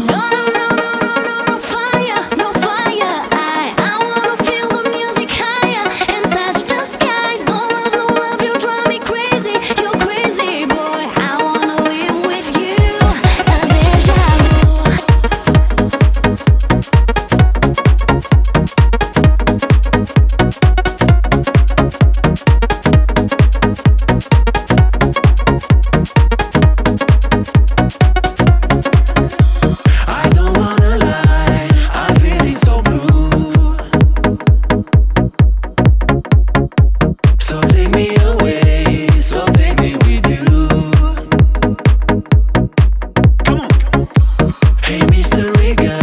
No Puerto Rico